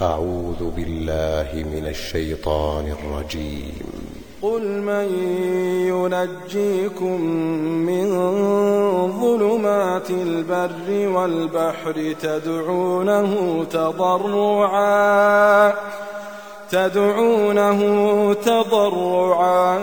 أعوذ بالله من الشيطان الرجيم. قل من ينجيكم من ظلمات البر والبحر تدعونه تضرعا تدعونه تضرعا.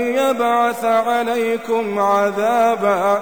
يبعث عليكم عذابا